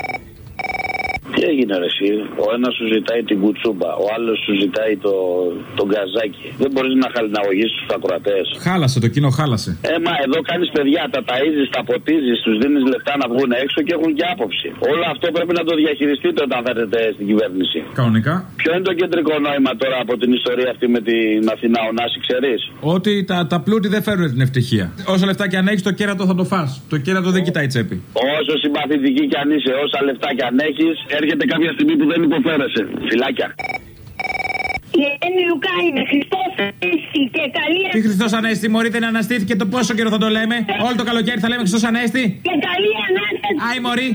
Τι έγινε ρε εσύ, ο ένας σου ζητάει την κουτσούμπα, ο άλλος σου ζητάει το, τον γκαζάκι. Δεν μπορείς να χαλιναγωγήσει τους ακροατές. Χάλασε, το κοινό χάλασε. Ε, μα εδώ κάνεις παιδιά, τα ταΐζεις, τα ποτίζεις, τους δίνεις λεφτά να βγουν έξω και έχουν και άποψη. Όλο αυτό πρέπει να το διαχειριστείτε όταν θα έρθετε στην κυβέρνηση. Κανονικά. Ποιο είναι το κεντρικό νόημα τώρα από την ιστορία αυτή με την Αθηνά, ο Νάση, ξέρεις; Ότι τα, τα πλούτη δεν φέρουν την ευτυχία. Όσα λεφτά και αν έχεις, το κέρατο θα το φας. Το κέρατο δεν κοιτάει τσέπη. Όσο συμπαθητική κι αν είσαι, όσα λεφτά κι αν έχεις, έρχεται κάποια στιγμή που δεν υποφέρεσαι. Φυλάκια. Η Ελένη Λουκά είναι Χριστός Ανέστη και καλή Τι Χριστός Ανέστη, Μωρή δεν αναστήθηκε το πόσο καιρό θα το λέμε. Όλο το καλοκαίρι θα λέμε Χριστός Ανέστη. Και καλή Ανάσταση. Άι, Μωρή.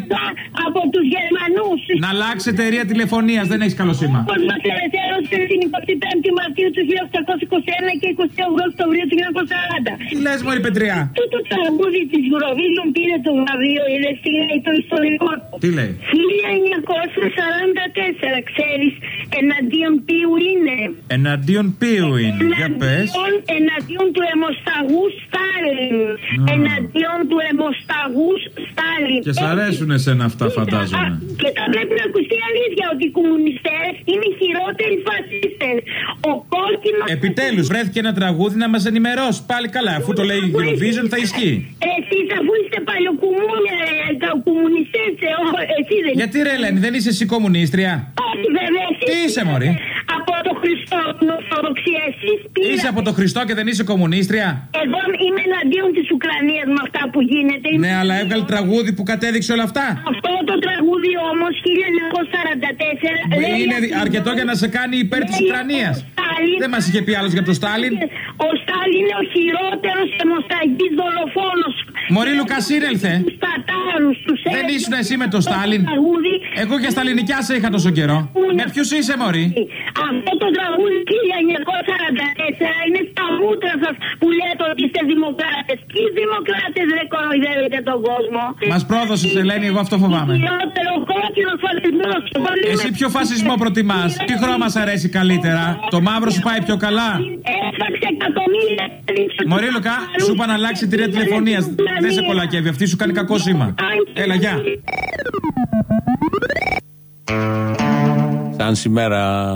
Από τους Γερμανούς. Να αλλάξει εταιρεία τηλεφωνίας, δεν έχεις καλό σήμα. Πώ μας ελευθέρωσε την 25η Μαρτίου του 1821 και 28 Οκτωβρίου του 1940. Τι λες, Μωρή Πετριά; Τούτο το τραγούδι της Eurovision πήρε το βραβείο, είναι τι λέει το ιστορικό του. Τι λέει; 1944, ξέρεις εναντίον ποιου είναι; Εναντίον ποιου είναι, για πες. Εναντίον, εναντίον του αιμοσταγού Στάλιν. Εναντίον του αιμοσταγού Στάλιν. Και σ' αρέσουν εσένα αυτά, φαντάζομαι. Α, Και θα πρέπει να ακουστεί η αλήθεια ότι οι κομμουνιστές είναι οι χειρότεροι φασίστες. Ο κόκκινος. Επιτέλους, βρέθηκε ένα τραγούδι να μας ενημερώσει. Πάλι καλά, αφού το λέει η Eurovision θα ισχύει. Εσείς αφού είστε παλιοκομμούνια, κομμουνιστέ, εσύ δεν Γιατί ρε Ελένη, δεν είσαι εσύ κομμουνίστρια; Όχι, βέβαια. εσύ Τι είσαι, Μωρή; Από το Χριστό, την Ορθοδοξία, εσείς πήρατε. Είσαι από το Χριστό και δεν είσαι κομμουνίστρια; Εγώ είμαι εναντίον της Ουκρανίας με αυτά που γίνεται. Ναι, αλλά έβγαλε τραγούδι που κατέδειξε όλα αυτά. Αυτό το τραγούδι όμως 1944 λέει. Είναι αρκετό για να σε κάνει υπέρ της Ουκρανίας. Δεν μας είχε πει άλλος για τον Στάλιν. Ο Στάλιν είναι ο χειρότερος αιμοσταγή δολοφόνος. Μωρή Λουκά, σύνελθε. Δεν ήσουν εσύ με τον Στάλιν. Εγώ για σταλινικιά σε είχα τόσο καιρό. Με ποιους είσαι, Μωρή; Αυτό το τραγούδι 1944 είναι στα μούτρα σας που λέτε ότι είστε δημοκράτες. Ποιοι δημοκράτες δεν κοροϊδεύετε τον κόσμο; Μας πρόδωσες, Ελένη, εγώ αυτό φοβάμαι. Χειρότερο κόκκινος φασισμός. Εσύ ποιο φασισμό προτιμάς, τι χρώμα σ' αρέσει καλύτερα, το μαύρο σου πάει πιο καλά; Έφταξε εκατομμύρια. Μωρή Λουκά, σου είπα να αλλάξει εταιρεία τηλεφωνία. Δεν σε κολακεύει, αυτή σου κάνει κακό σήμα. Έλα, γεια. Σαν σήμερα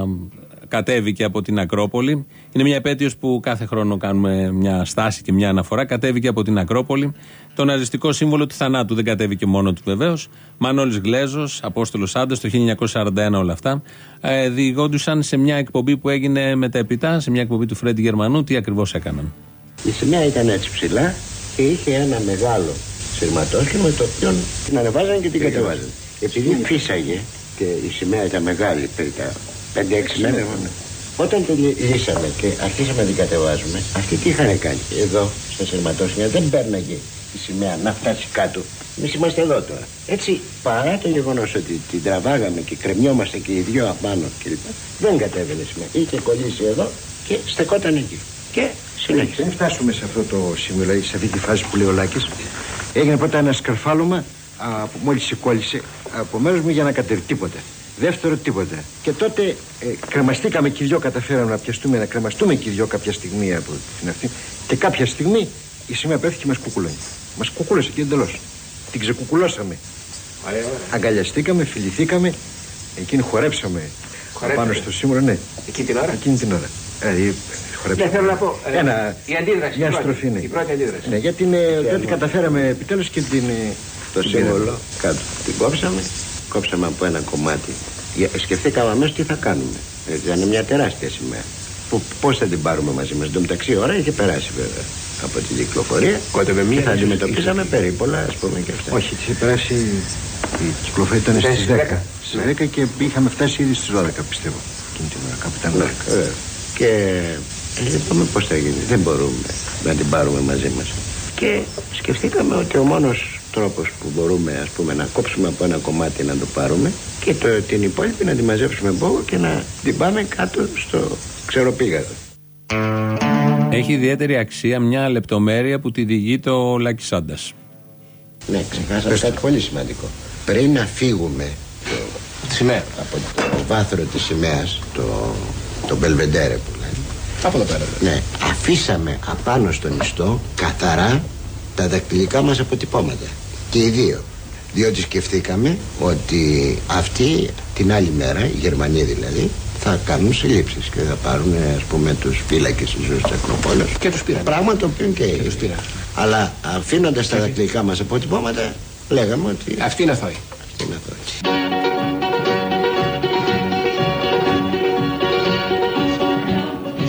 κατέβηκε από την Ακρόπολη. Είναι μια επέτειος που κάθε χρόνο κάνουμε μια στάση και μια αναφορά. Κατέβηκε από την Ακρόπολη. Το ναζιστικό σύμβολο του θανάτου δεν κατέβηκε μόνο του βεβαίως. Μανώλης Γλέζος, Απόστολος Άντε, το 1941 όλα αυτά. Ε, διηγόντουσαν σε μια εκπομπή που έγινε μετέπειτα, σε μια εκπομπή του Φρέντι Γερμανού, τι ακριβώς έκαναν. Η σημαία ήταν έτσι ψηλά και είχε ένα μεγάλο σειρματόσχημα το οποίο την ανεβάζαν και την κατεβάζαν. Επειδή φύσαγε και η σημαία ήταν μεγάλη, περί τα 5-6 μέρε. Όταν τη λύ- λύσαμε και αρχίσαμε να την κατεβάζουμε, αυτοί τι είχαν κάνει; Εδώ, στα σειρματόσχημα, δεν πέρναγε η σημαία να φτάσει κάτω. Εμείς είμαστε εδώ τώρα. Έτσι, παρά το γεγονός ότι την τραβάγαμε και κρεμιόμαστε και οι δυο απάνω κλπ. Δεν κατέβαινε η σημαία. Είχε κολλήσει εδώ και στεκόταν εκεί. Και συνέχισε. Πριν φτάσουμε σε αυτό το σημείο, δηλαδή σε αυτή τη φάση που λέει ο Λάκης, έγινε πρώτα ένα σκαρφάλωμα α, που μόλις σε κόλλησε από μέρος μου για να κατέβει τίποτα. Δεύτερο τίποτα. Και τότε ε, κρεμαστήκαμε και οι δυο, καταφέραμε να πιαστούμε, να κρεμαστούμε και οι δυο κάποια στιγμή από την αυτή. Και κάποια στιγμή η σημαία πέφτει και μας κουκουλώνει. Μας κουκούλωσε και εντελώς. Την ξεκουκουλώσαμε. Αγκαλιαστήκαμε, φιληθήκαμε, εκείνη χορέψαμε Χορέψατε. πάνω στο σύμβολο, ναι. Εκεί την ώρα; Εκείνη την ώρα. Δηλαδή, χορέψαμε. Ναι, θέλω να πω. ε, Ένα, η αντίδραση. μια η πρώτη, στροφή, ναι. Η πρώτη αντίδραση. Ναι, γιατί είναι, τότε καταφέραμε επιτέλους και την... ε, το την σύμβολο πήραμε. κάτω. Την κόψαμε, κόψαμε από ένα κομμάτι. Για- Σκεφτήκαμε αμέσως τι θα κάνουμε. Ε, Ήταν μια τεράστια σημαία. Που, πώς θα την πάρουμε μαζί μας. Εν τω μεταξύ η ώρα είχε περάσει βέβαια από την κυκλοφορία. Κότευε και μία, θα ίσως, αντιμετωπίσαμε ίσως. περίπολα, ας πούμε και αυτά. Όχι, της είχε περάσει η κυκλοφορία ήταν Ήταν στις στις 10. Στις 10 και είχαμε φτάσει ήδη στις 12 πιστεύω. Εκείνη την ώρα, κάπου ήταν Ναι, 12. βέβαια. Και ε, είπαμε πώς θα γίνει. Δεν μπορούμε να την πάρουμε μαζί μας. Και σκεφτήκαμε ότι ο μόνος τρόπος που μπορούμε ας πούμε να κόψουμε από ένα κομμάτι να το πάρουμε και το, την υπόλοιπη να τη μαζέψουμε μπόγο και να την πάμε κάτω στο ξεροπήγαδο. Έχει ιδιαίτερη αξία μια λεπτομέρεια που τη διηγεί το Λάκης Σάντας. Ναι, ξεχάσαμε κάτι πολύ σημαντικό. Πριν να φύγουμε το, από το βάθρο της σημαίας, το, το Μπελβεντέρε που λένε. Από εδώ πέρα. Ναι, αφήσαμε απάνω στον ιστό καθαρά τα δακτυλικά μας αποτυπώματα. Και οι δύο. Διότι σκεφτήκαμε ότι αυτοί την άλλη μέρα, οι Γερμανοί δηλαδή, θα κάνουν συλλήψεις και θα πάρουν ας πούμε τους φύλακες της ζωής της Ακροπόλεως. Και τους πήραν. Πράγμα το οποίο και έγινε. Αλλά αφήνοντας τα δακτυλικά μας αποτυπώματα, λέγαμε ότι... Αυτή είναι αθώη. Αυτή είναι αθώη.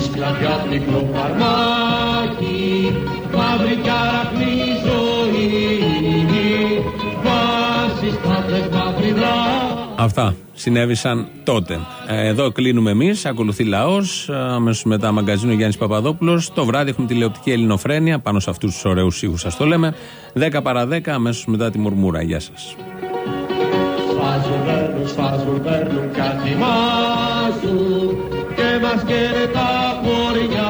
Σκλαβιά πυκνό φαρμάκι, μαύρη κι Αυτά συνέβησαν τότε. Ε, Εδώ κλείνουμε εμείς. Ακολουθεί λαός. Αμέσως μετά μαγκαζίνο Γιάννης Παπαδόπουλος. Το βράδυ έχουμε τηλεοπτική ελληνοφρένεια πάνω σε αυτούς τους ωραίους ήχους, σας το λέμε. 10 παρα 10, αμέσως μετά τη μουρμούρα. Γεια σας. Σφάζουν, παίρνουν, σφάζουν, παίρνουν κάτι μάζουν και μας καίνε τα χωριά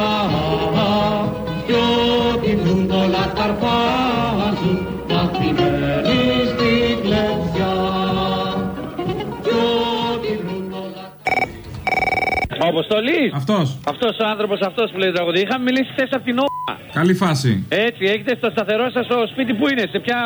Αποστολής! Αυτός. Αυτός ο άνθρωπος αυτός που λέει το τραγούδι. Είχαμε μιλήσει χθες από την ΟΠΑ. Καλή φάση. Έτσι, έχετε στο σταθερό σας στο σπίτι που είναι, σε ποια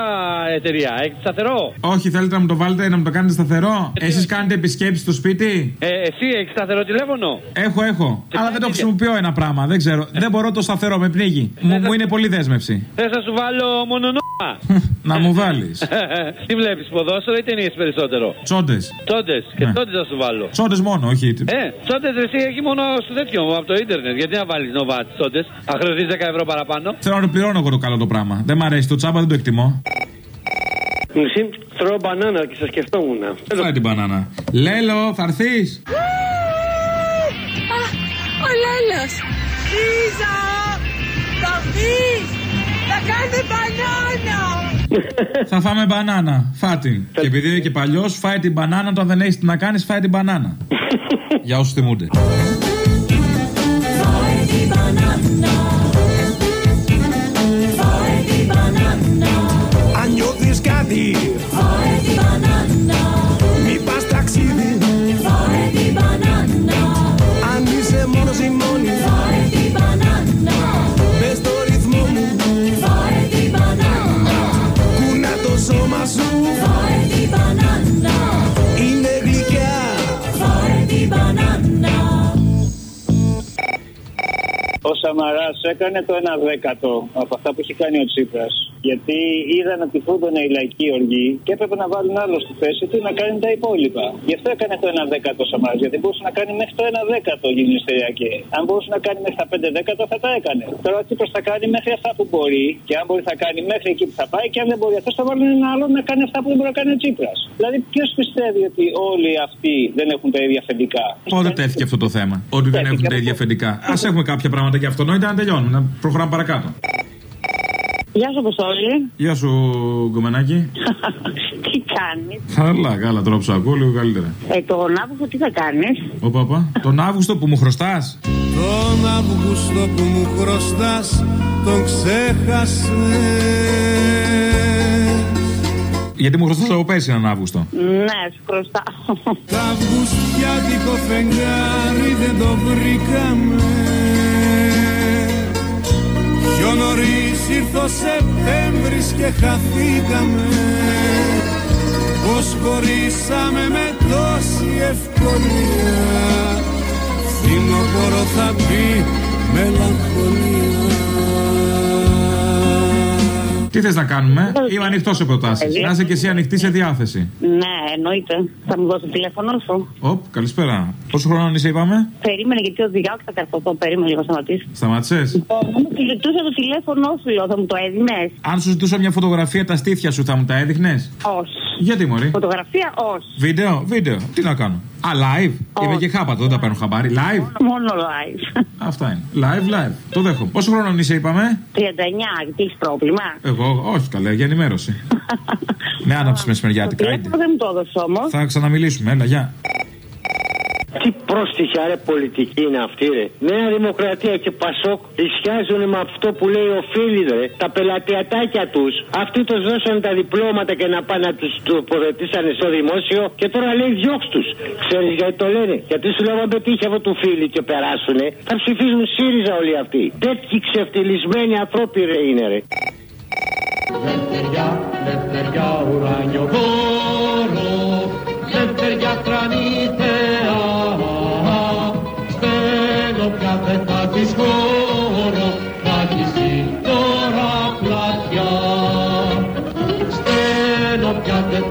εταιρεία, έχετε σταθερό; Όχι, θέλετε να μου το βάλετε, να μου το κάνετε σταθερό; Εσείς κάνετε επισκέψεις στο σπίτι; Ε, εσύ έχεις σταθερό τηλέφωνο; Έχω, έχω. Αλλά δεν το χρησιμοποιώ ένα πράγμα. Δεν ξέρω. Δεν μπορώ το σταθερό, με πνίγει. Μου, μου είναι πολύ δέσμευση. Θε να σου βάλω μόνο [LAUGHS] να μου βάλεις. [LAUGHS] Τι βλέπεις, ποδόσφαιρο ή ταινίες περισσότερο; Τσόντες. Τσόντες. Και Ναι. τσόντες θα σου βάλω. Τσόντες μόνο, όχι. Ε, τσόντες εσύ έχει μόνο στο τέτοιο από το ίντερνετ. Γιατί να βάλεις νοβά τσόντε. Θα χρεωθείς 10 ευρώ παραπάνω. Θέλω να το πληρώνω εγώ το καλό το πράγμα. Δεν μ' αρέσει το τσάμπα, δεν το εκτιμώ. Μισή τρώω μπανάνα και σας σκεφτόμουν. Φάει την μπανάνα. Λέλο, θα έρθεις; Ο Λέλος! Λίζα! Θα βγεις! Θα κάνετε μπανάνα! Θα φάμε μπανάνα. Φάτη. Και επειδή είναι και παλιός, φάει την μπανάνα. Όταν δεν έχεις τι να κάνεις, φάει την μπανάνα. Για όσους θυμούνται. Αν νιώθεις κάτι Σαμαρά έκανε το 1 δέκατο από αυτά που έχει κάνει ο Τσίπρας. Γιατί είδαν ότι φούντωνε η λαϊκή οργή και έπρεπε να βάλουν άλλο στη θέση του να κάνει τα υπόλοιπα. Γι' αυτό έκανε το 1 δέκατο ο Σαμαρά. Γιατί μπορούσε να κάνει μέχρι το 1 δέκατο γυμνιστεριακή. Αν μπορούσε να κάνει μέχρι τα 5 δέκατα θα τα έκανε. Τώρα ο Τσίπρας θα κάνει μέχρι αυτά που μπορεί και αν μπορεί θα κάνει μέχρι εκεί που θα πάει και αν δεν μπορεί αυτός θα βάλουν ένα άλλο να κάνει αυτά που δεν μπορεί να κάνει ο Τσίπρας. Δηλαδή ποιος πιστεύει ότι όλοι αυτοί δεν έχουν τα ίδια αφεντικά; Πότε τέθηκε αυτό το θέμα. Ότι δεν έχουν τα ίδια αφεντικά; Α έχουμε κάποια πράγματα και αυτονόητα να τελειώνουμε. Να προχωράμε παρακάτω. Γεια σου, Αποστόλη. Γεια σου, γκομενάκι. [LAUGHS] Τι κάνεις; Καλά, καλά, τώρα που σου ακούω λίγο καλύτερα. Ε, τον Αύγουστο τι θα κάνεις; Ω παπά. Τον Αύγουστο που μου χρωστάς. Τον Αύγουστο που μου χρωστάς Τον ξέχασες Γιατί μου χρωστάς από πέρσι έναν Αύγουστο. Ναι, σου χρωστάω. Τ' αυγουστιάτικο φεγγάρι δεν το βρήκαμε Πιο νωρίς ήρθε ο Σεπτέμβρης και χαθήκαμε. Πως χωρίσαμε με τόση ευκολία. Φθινόπορο θα μπει μελαγχολία Τι θες να κάνουμε, Είμαι ανοιχτός σε προτάσεις. Να είσαι και εσύ ανοιχτή σε διάθεση. Ναι, εννοείται. Θα μου δώσεις το τηλέφωνο σου. Οπ, καλησπέρα. Πόσο χρόνο είσαι, είπαμε; Περίμενε γιατί οδηγάω και θα καρφωθώ. Περίμενε λίγο, σταματήσεις. Σταμάτησες; Λοιπόν, μου ζητούσα το τηλέφωνο σου, λέω, θα μου το έδινες. Αν σου ζητούσα μια φωτογραφία τα στήθια σου, θα μου τα έδειχνες; Όχι. Γιατί, Μωρή; Φωτογραφία, όχι. Βίντεο, βίντεο. Τι να κάνω. Α, live. Είμαι και χάπατο, δεν τα παίρνω χαμπάρι. Live; Μόνο live. [LAUGHS] Αυτά είναι. Live, live. Το δέχομαι. Πόσο χρόνο είσαι, είπαμε; 39, γιατί έχεις πρόβλημα; Εγώ, όχι καλέ, για ενημέρωση. [LAUGHS] Με άναψη μεσημεριάτικα. Το τηλέφωνο δεν μου το έδωσες όμως. Θα ξαναμιλήσουμε, έλα, γεια. Τι πρόστιχα ρε πολιτική είναι αυτή ρε. Νέα Δημοκρατία και Πασόκ ισιάζουν με αυτό που λέει ο Φίλιπ ρε. Τα πελατειατάκια τους. Αυτοί τους δώσαν τα διπλώματα και να πάνε να τους τοποθετήσανε στο δημόσιο και τώρα λέει διώξ τους. Ξέρεις γιατί το λένε; Γιατί σου λέω αν πετύχει αυτό του φίλη και περάσουνε θα ψηφίζουν ΣΥΡΙΖΑ όλοι αυτοί. Τέτοιοι ξεφτυλισμένοι ανθρώποι ρε είναι ρε. Λευτεριά, λευτεριά ουράνιο δώρο Λευτεριά τρανήθεα της χώρο Θα έχεις τώρα πλατιά. Στέλνω πια δεν